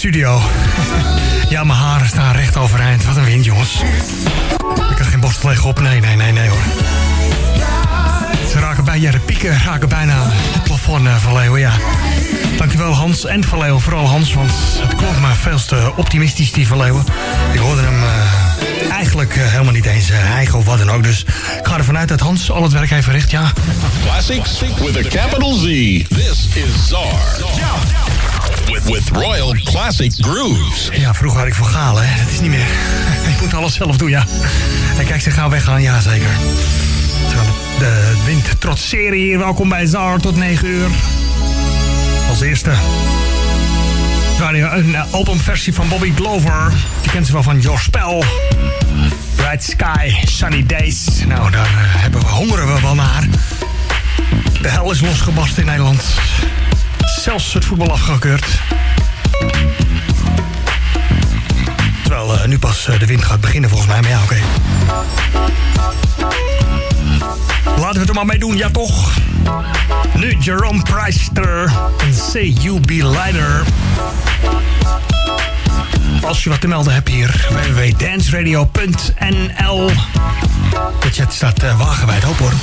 Studio. Ja, mijn haren staan recht overeind. Wat een wind, jongens. Ik kan geen borstel leggen op. Nee, nee, nee, nee hoor. Ze raken bij, ja, de pieken raken bijna het plafond eh, van Leo, ja. Dankjewel Hans en Van Leeuwen, vooral Hans, want het klonk maar veel te optimistisch, die Van Leeuwen. Ik hoorde hem eh, eigenlijk eh, helemaal niet eens uh, eigen of wat dan ook. Dus ik ga ervan uit dat Hans al het werk heeft verricht, ja. Classics with a capital Z. This is Czar. With, Royal Classic Grooves. Ja, vroeger had ik voor Galen, hè. Dat is niet meer. Ik moet alles zelf doen, ja. En kijk, ze gaan weggaan, ja zeker. De wind trotseren hier. Welkom bij Zar tot 9 uur. Als eerste. Een eh, albumversie van Bobby Glover. Die kent ze wel van Your Spell. Bright Sky, Sunny Days. Nou, daar eh, hebben we, hongeren we wel naar. De hel is losgebarsten in Nederland. Zelfs het voetbal afgekeurd. Nu pas eh, de wind gaat beginnen volgens mij. Maar ja, oké. Laten we het er maar mee doen, ja toch? Nu Jerome Preister en Say You Be Lighter. Als je wat te melden hebt hier, www.danceradio.nl. De chat staat uh, wagenwijd open hoor.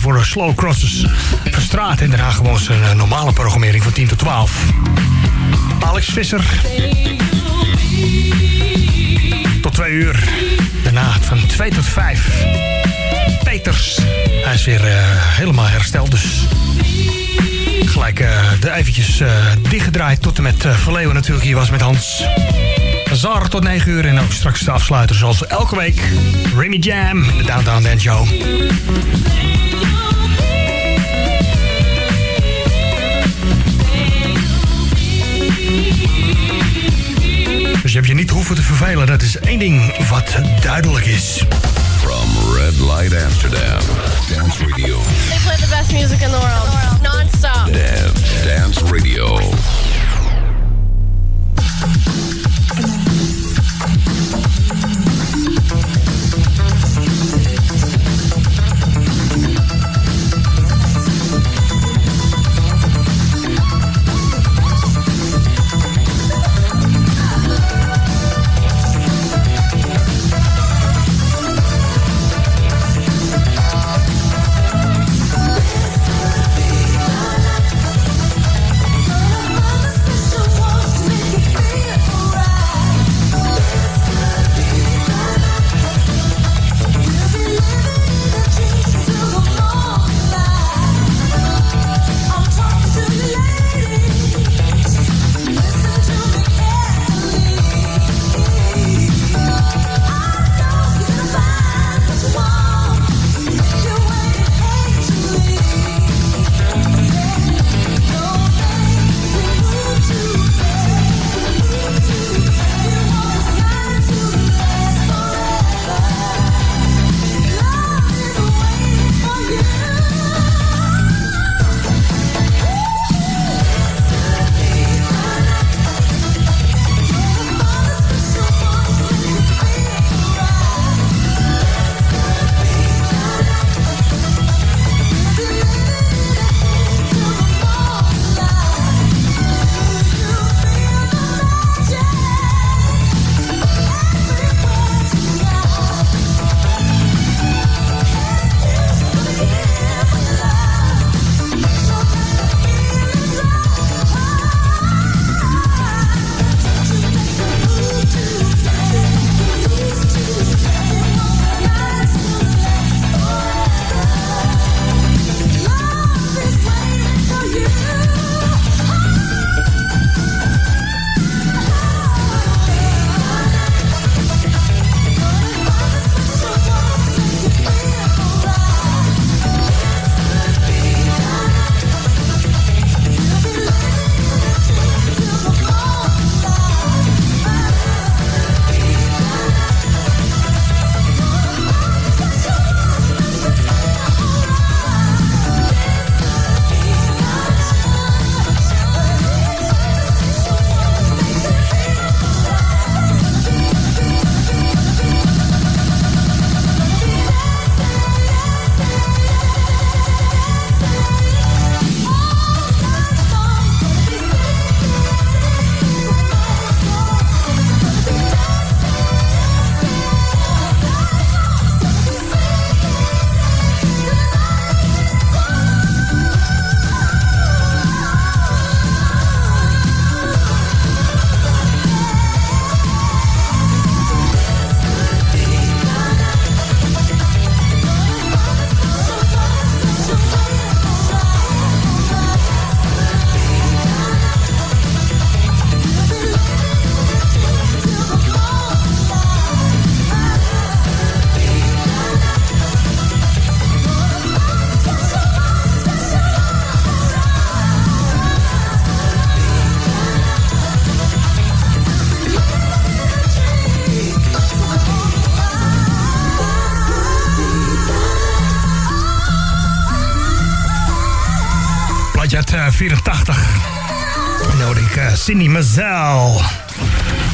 Voor de Slow Crosses. Verstraat Den Haag gewoon zijn eh, normale programmering van 10 tot 12. Alex Visser. Tot 2 uur. Daarna van 2 tot 5. Peters. Hij is weer uh, helemaal hersteld, dus gelijk uh, de eventjes uh, dichtgedraaid tot en met uh, Verleeuwen natuurlijk hier was met Hans. Zar tot 9 uur en ook straks de afsluiter zoals elke week. Remy Jam, de Downtown Dance Show. Dus je hebt je niet hoeven te vervelen. Dat is één ding wat duidelijk is. From Red Light Amsterdam, Dance Radio. They play the best music in the world, non-stop. Dance, Dance Radio. Cindy Mazel.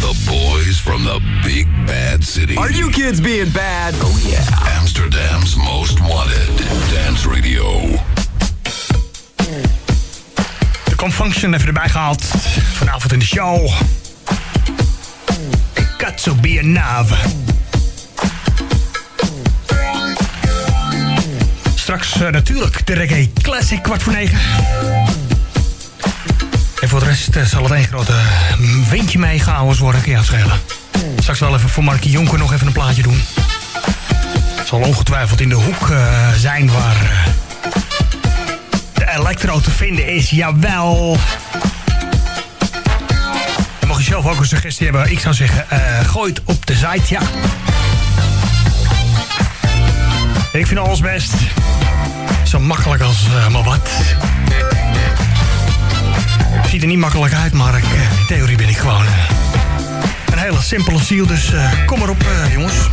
The boys from the big bad city. Are you kids being bad? Oh yeah. Amsterdam's most wanted dance radio. De Confunction even erbij gehaald. Vanavond in de show. Katso Biennave. Straks uh, natuurlijk de reggae classic kwart voor negen. Voor de rest uh, zal het een grote windje meegehouden worden. Kun je schelen. Straks wel even voor Markie Jonker nog even een plaatje doen. Zal ongetwijfeld in de hoek uh, zijn waar de elektro te vinden is. Jawel. Mocht je zelf ook een suggestie hebben, ik zou zeggen, gooi het op de site, ja. Ik vind alles best. Zo makkelijk als uh, maar wat. Ziet er niet makkelijk uit, maar ik, in theorie ben ik gewoon uh, een hele simpele ziel. Dus uh, kom maar op, jongens.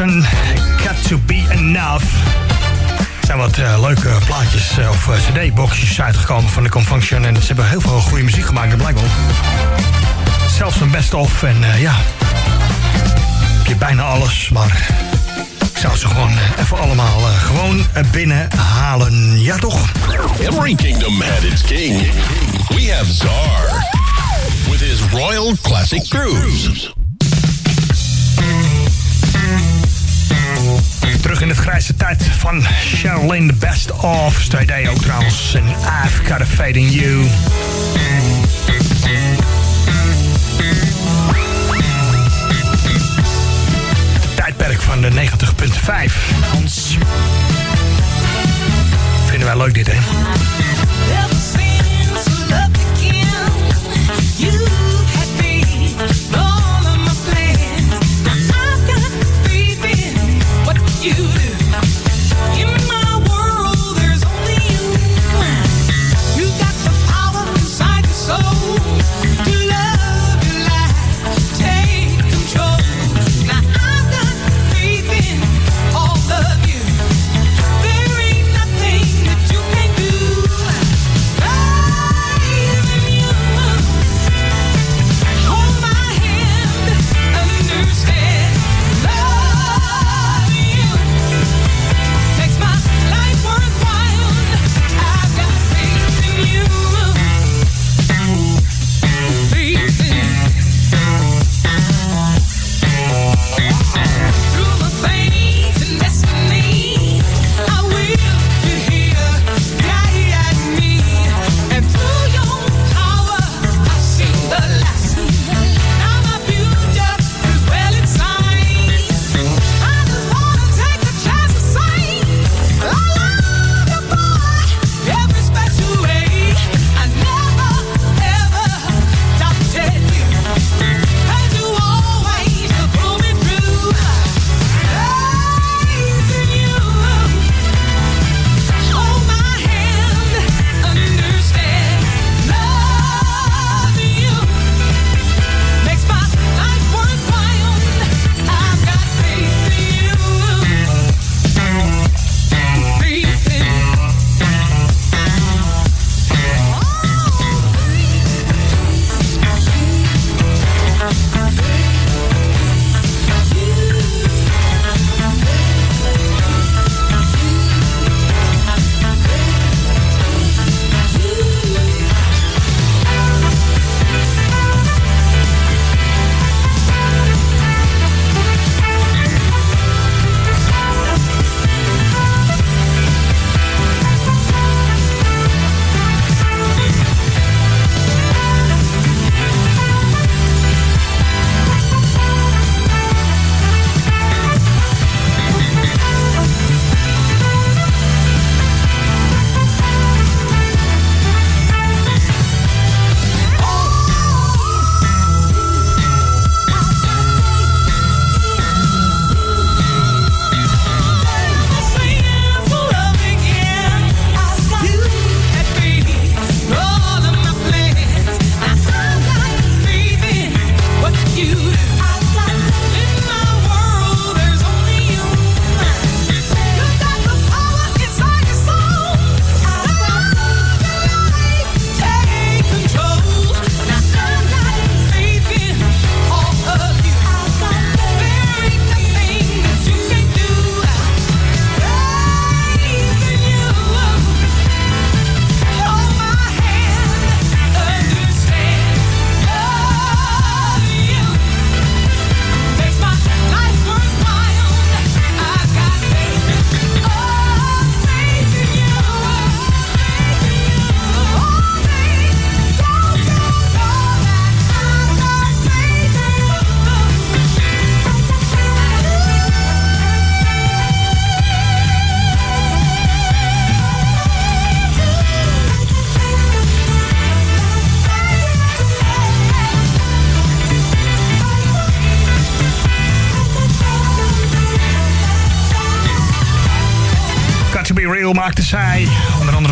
Confunction, Got To Be Enough. Er zijn wat eh, leuke plaatjes eh, of eh, cd-boxjes uitgekomen van de Confunction. En ze hebben heel veel goede muziek gemaakt, wel. Zelfs een best-of en eh, ja... Heb je bijna alles, maar... Ik zou ze gewoon even allemaal gewoon binnenhalen. Ja, toch? Every kingdom had its king. We have Czar with his royal classic Terug in het grijze tijd van Charlene the Best of. A ook trouwens. En I've got a fade in you. Tijdperk van de 90.5. Hans. Vinden wij leuk dit, hè?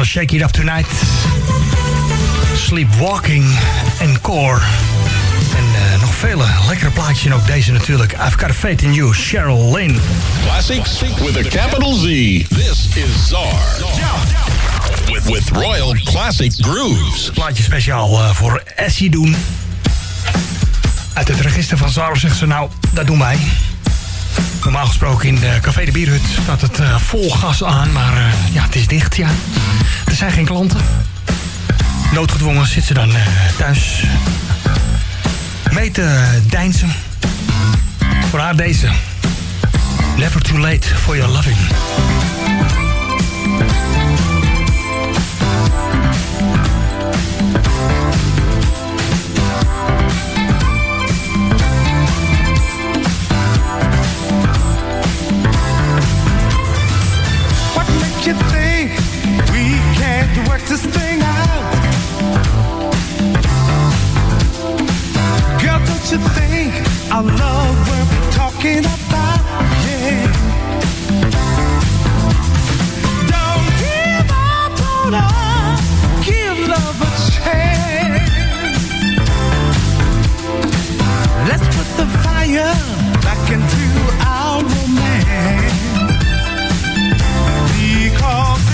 Shake It Up Tonight. Sleepwalking en Core. En eh, nog vele lekkere plaatjes. En ook deze natuurlijk. I've Got a Faith in You, Cheryl Lynn. Classics with a capital Z. This is Czar. With, with Royal Classic Grooves. Plaatje speciaal eh, voor Essie doen. Uit het register van Zara zegt ze, nou, dat doen wij. Normaal gesproken in de Café de Bierhut staat het eh, vol gas aan. Maar eh, ja, het is dicht, ja. Er zijn geen klanten. Noodgedwongen zit ze dan eh, thuis mee te. Voor haar deze. Never too late for your loving. This thing out? Girl, don't you think love talking about? Yeah. Don't give up on us. Give love a chance. Let's put the fire back into our romance. Because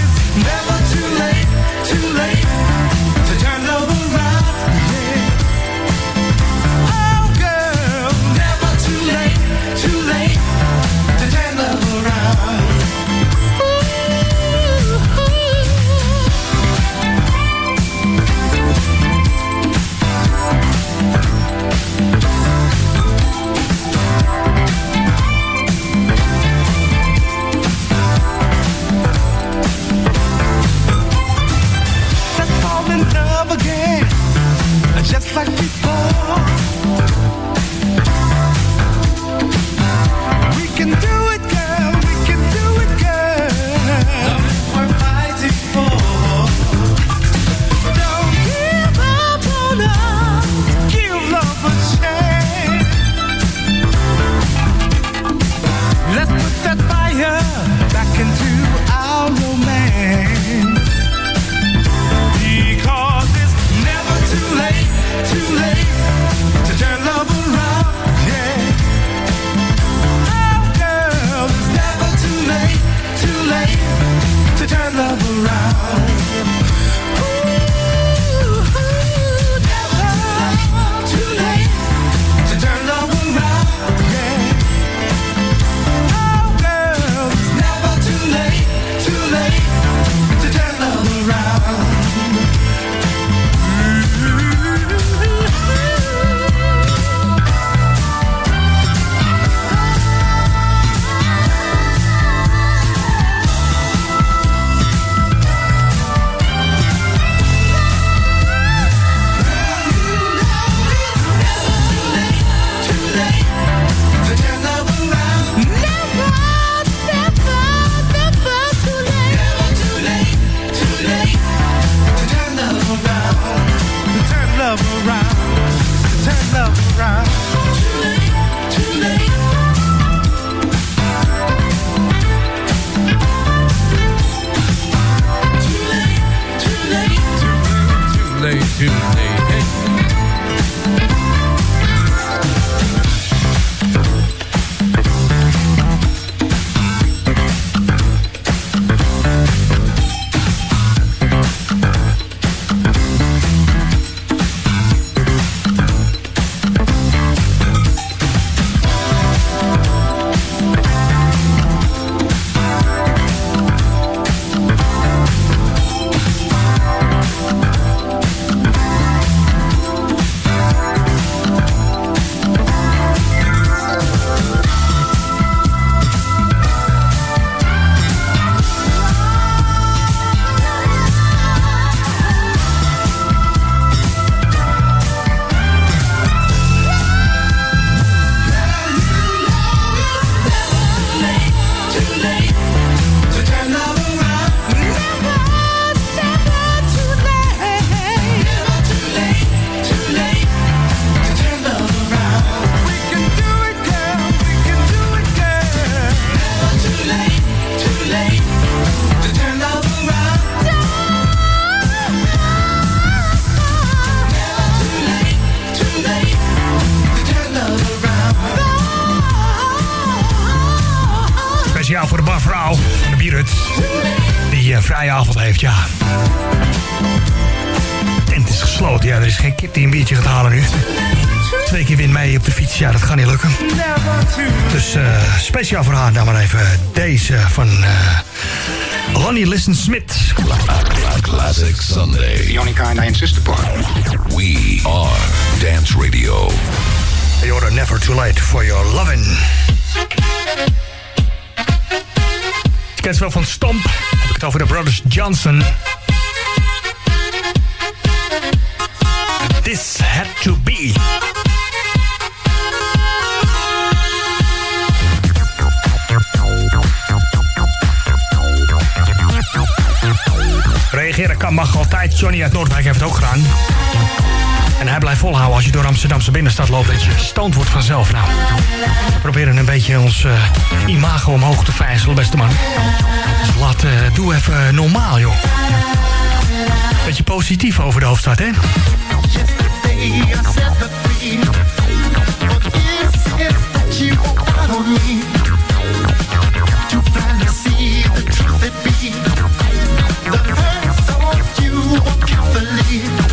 like people. Jason Smith. Classic Sunday. The only kind I insist upon. We are Dance Radio. You're never too late for your lovin'. Je kent ze wel van Stomp. Heb ik het over de Brothers Johnson. This had to be. Dat mag altijd. Johnny uit Noordwijk heeft het ook gedaan. En hij blijft volhouden als je door Amsterdamse binnenstad loopt. Dat je stand wordt vanzelf. Nou, we proberen een beetje ons eh, imago omhoog te vijzelen, beste man. Dus laat, uh, doe even normaal, joh. Beetje positief over de hoofdstad, hè? believe.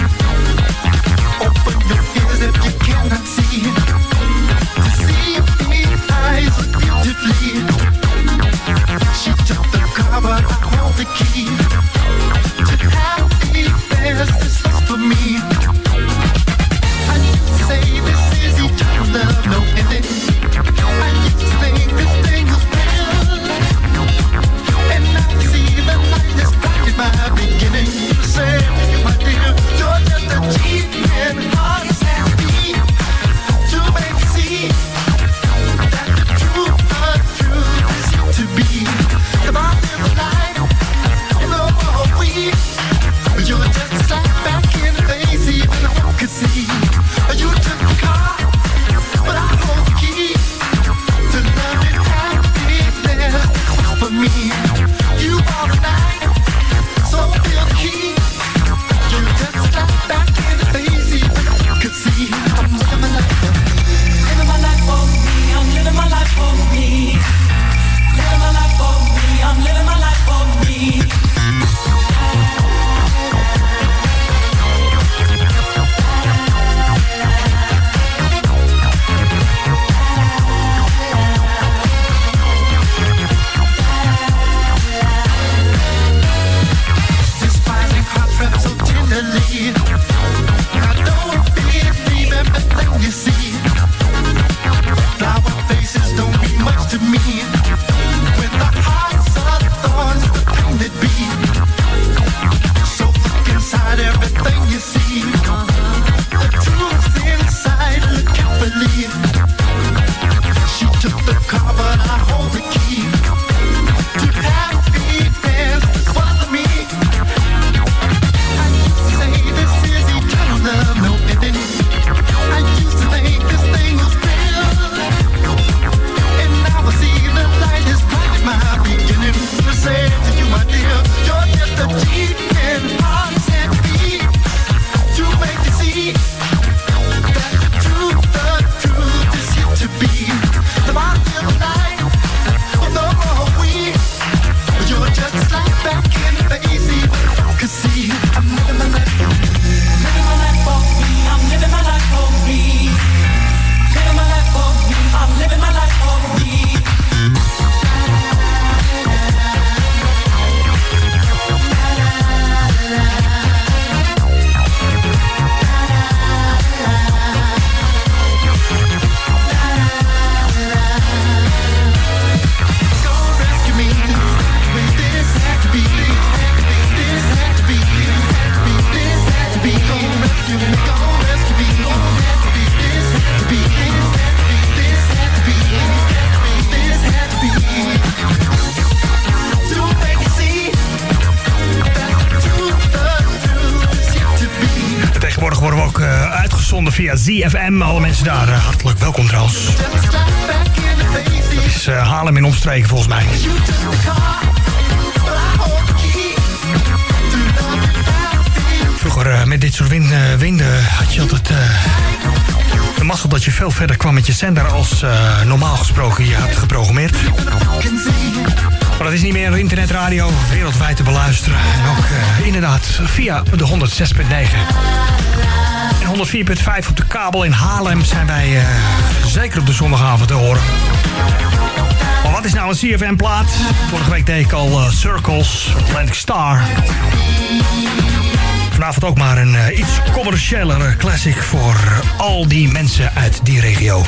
via ZFM. Alle mensen daar, eh, hartelijk welkom trouwens. Dat is eh, Haarlem in omstreken volgens mij. Vroeger eh, met dit soort winden had je altijd... de mazzel dat je veel verder kwam met je zender als normaal gesproken je had geprogrammeerd. Maar dat is niet meer internetradio, wereldwijd te beluisteren. En ook inderdaad via de 106.9. 104.5 op de kabel in Haarlem zijn wij eh, zeker op de zondagavond te horen. Maar wat is nou een CFM-plaat? Vorige week deed ik al eh, Circles, Atlantic Star. Vanavond ook maar een eh, iets commerciëlere classic voor al die mensen uit die regio.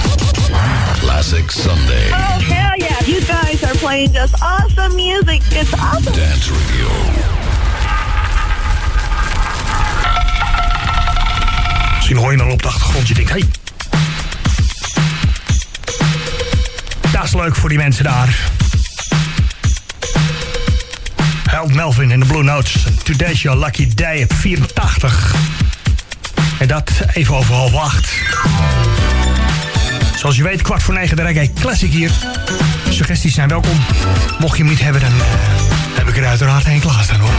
Classic Sunday. Oh, hell yeah. You guys are playing just awesome music. It's awesome. Dance Review. Misschien hoor je dan op de achtergrond. Je denkt, hé. Hey. Dat is leuk voor die mensen daar. held Melvin in de Blue Notes. Today's your lucky day op 84. En dat even over half acht. Zoals je weet, kwart voor negen de Reggae Classic hier. Suggesties zijn welkom. Mocht je hem niet hebben, dan eh, heb ik er uiteraard één klaarstaan hoor.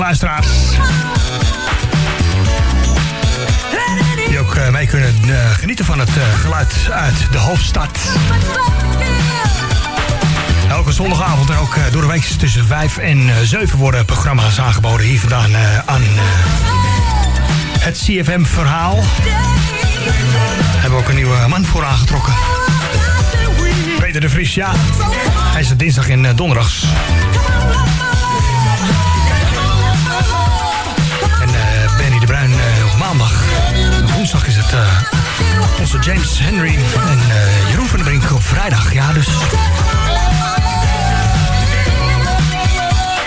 Die CFM-luisteraars. Die ook eh, mee kunnen eh, genieten van het eh, geluid uit de hoofdstad. Elke zondagavond en ook door de week tussen 5 en eh, 7 worden programma's aangeboden hier vandaan aan het CFM-verhaal. Hebben we ook een nieuwe man voor aangetrokken. Peter de Vries, ja. Hij is dinsdag en donderdags. Het eh, onze James Henry en eh, Jeroen van der Brink op vrijdag. Ja, dus...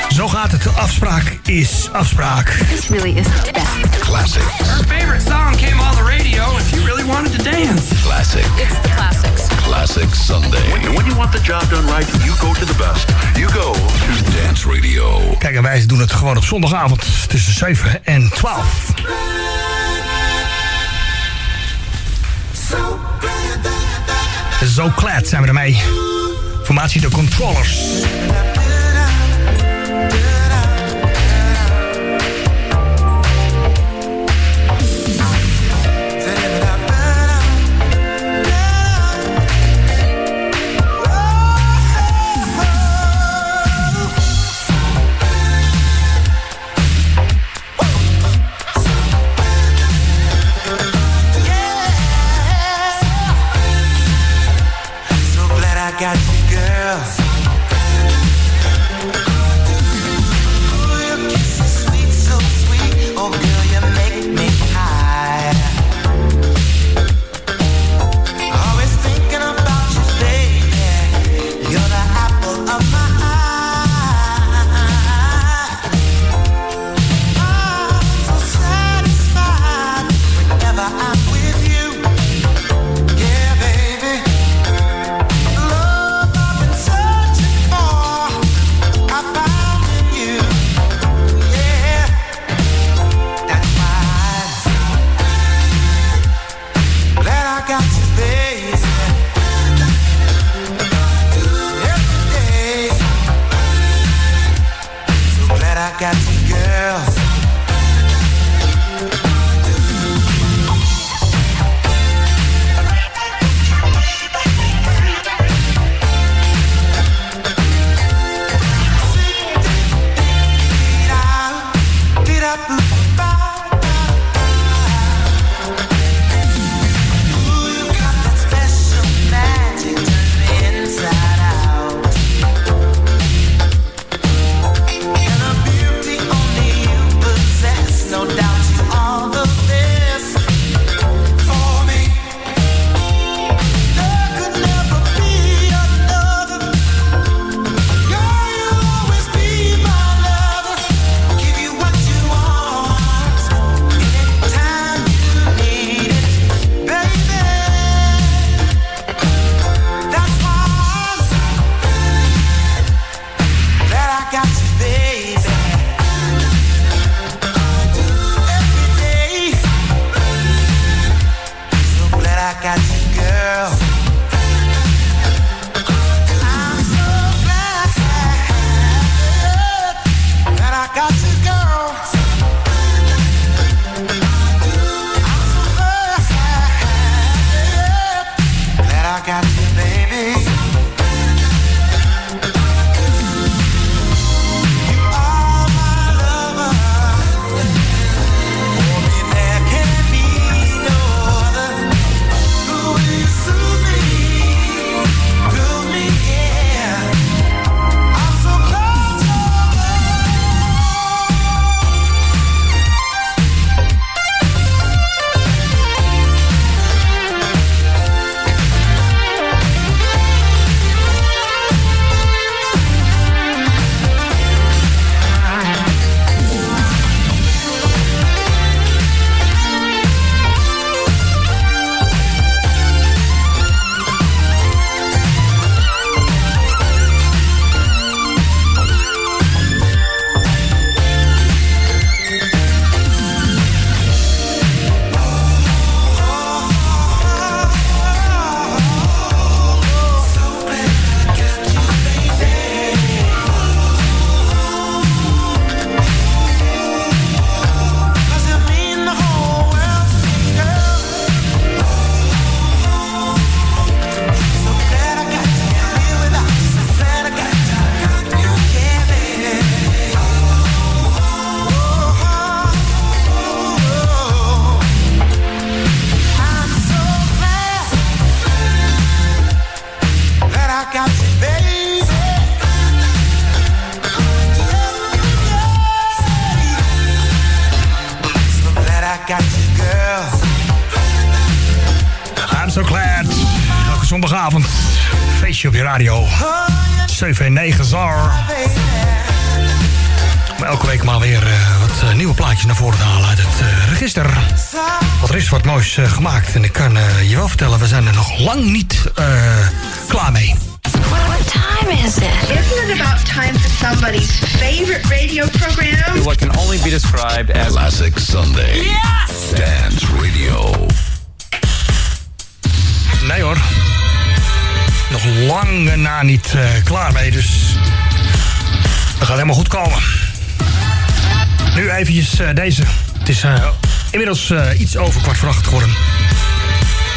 Zo gaat het. Afspraak is afspraak. This really is the best. Classic. Her favorite song came on the radio and she really wanted to dance. Classic. It's the classics. Classic Sunday. When, when you want the job done right, you go to the best. You go to Dance Radio. Kijk, en wij doen het gewoon op zondagavond tussen 7 en 12. Zo klaar zijn we ermee. Formatie de controllers. Op je radio. 7 en 9 zar. Om elke week maar weer eh, wat eh, nieuwe plaatjes naar voren te halen uit het eh, register. Want er is wat moois gemaakt. En ik kan je wel vertellen, we zijn er nog lang niet eh, klaar mee. What time is it? Isn't it about time for somebody's favorite radio program? What can only be described as Classic Sunday. Yes! Dance Radio. Nee hoor. Nog lang na niet eh, klaar mee, dus dat gaat helemaal goed komen. Nu eventjes eh, deze. Het is eh, inmiddels iets over kwart voor geworden.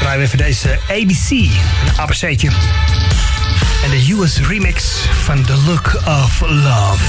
Draaien we even deze ABC, een ABC'tje. En de US remix van The Look of Love.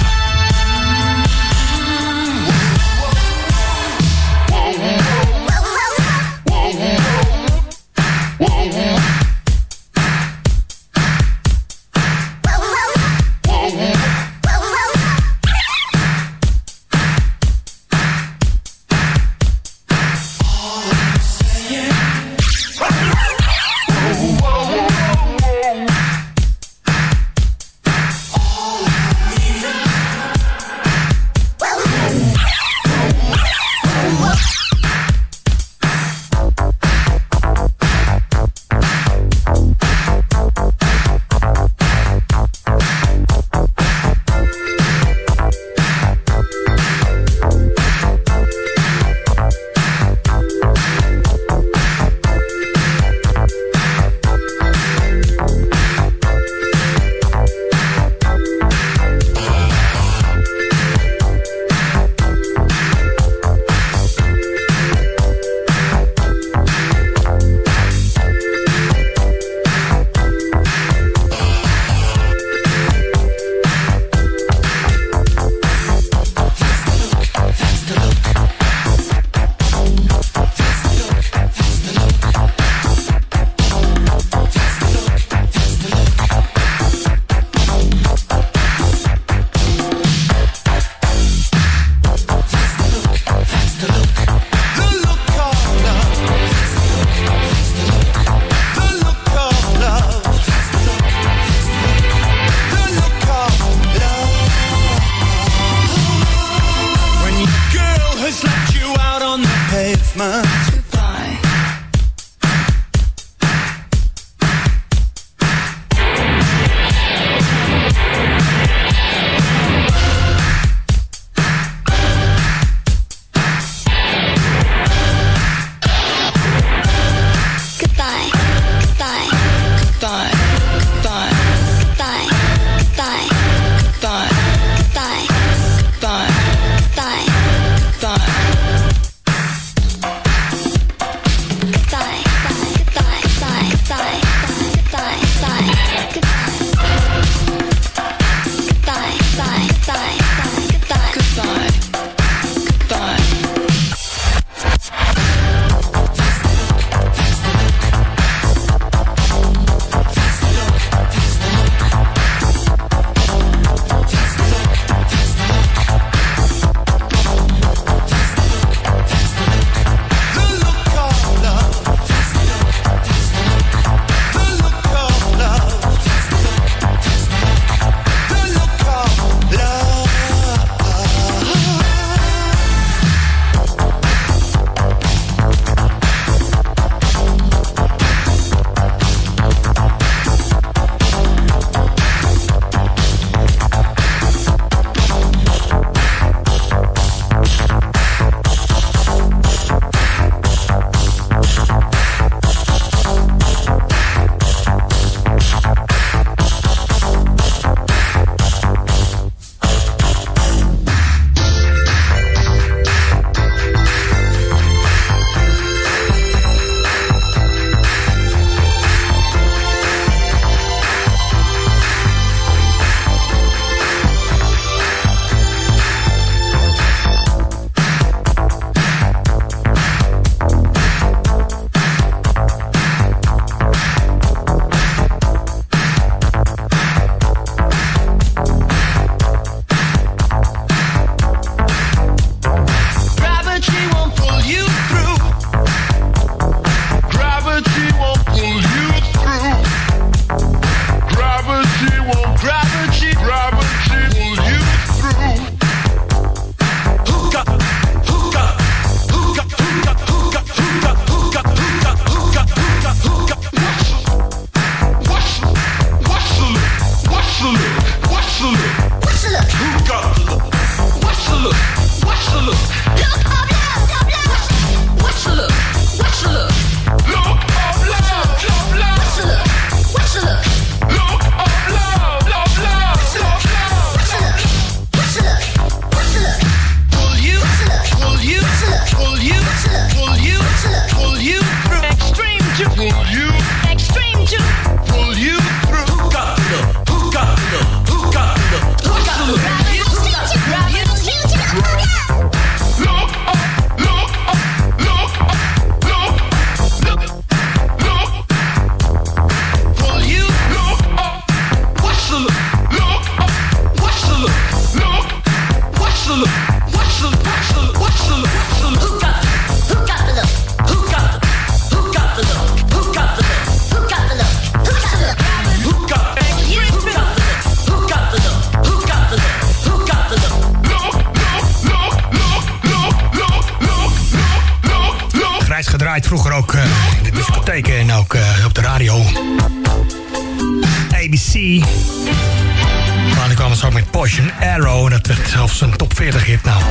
song met Poison Arrow. En dat werd zelfs een top 40 hit. Nou,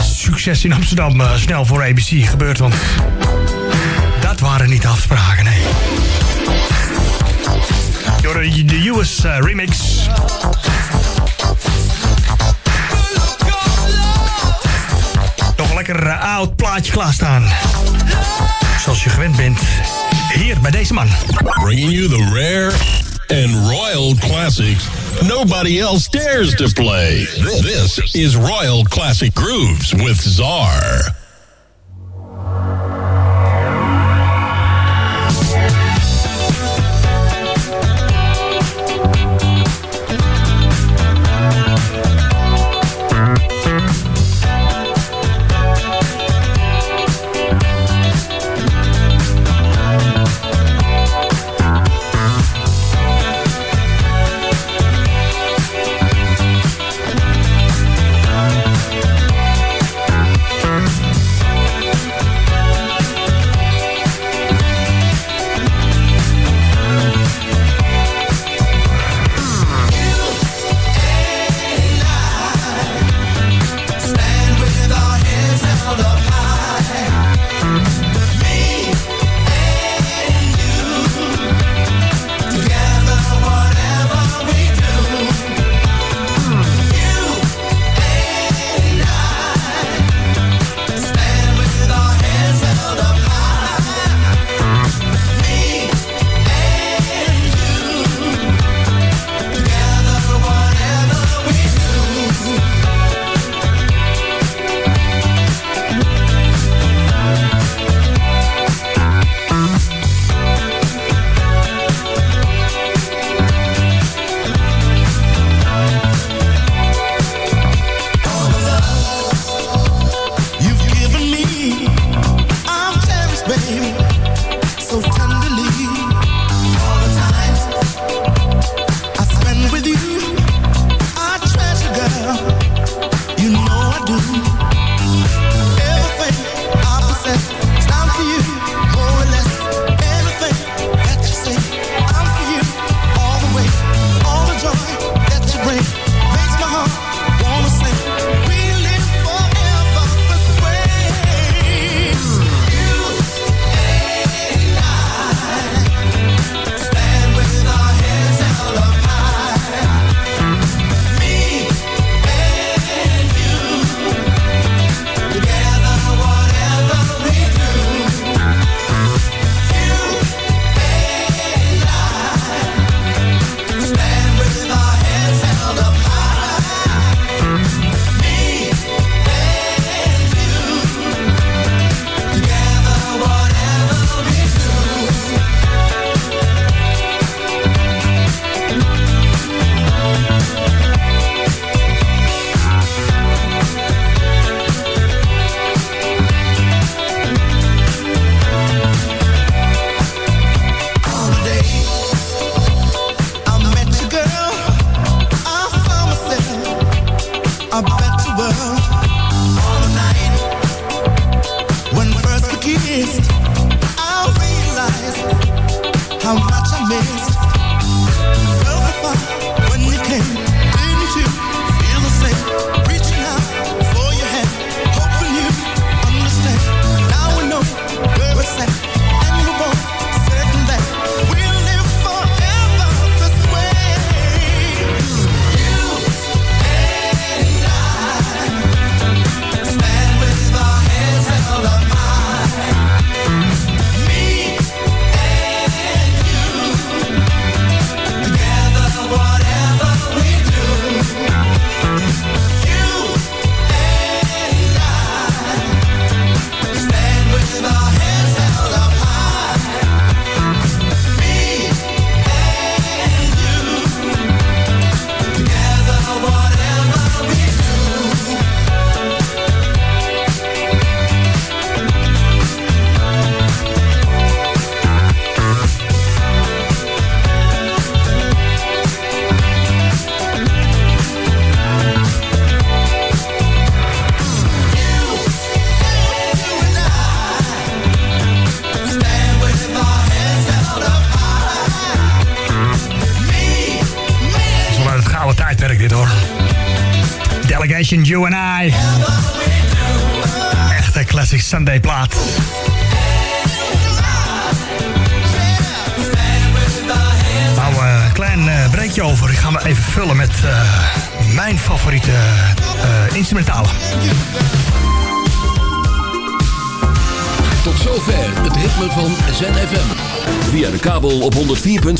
succes in Amsterdam eh, snel voor ABC gebeurt, want dat waren niet afspraken, nee. Door de US eh, remix. Nog een lekker eh, oud plaatje klaarstaan. Zoals je gewend bent. Hier bij deze man. Bringing you the rare and royal classics. nobody else dares to play. This is Royal Classic Grooves with Czar.